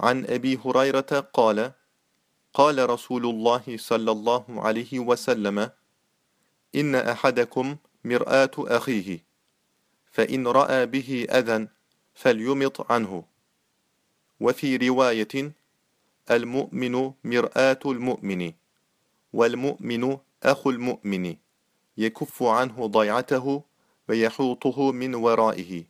عن أبي هريرة قال قال رسول الله صلى الله عليه وسلم إن أحدكم مرآة أخيه فإن رأى به أذى فليمط عنه. وفي رواية المؤمن مرآة المؤمن والمؤمن أخو المؤمن يكف عنه ضيعته ويحوطه من ورائه.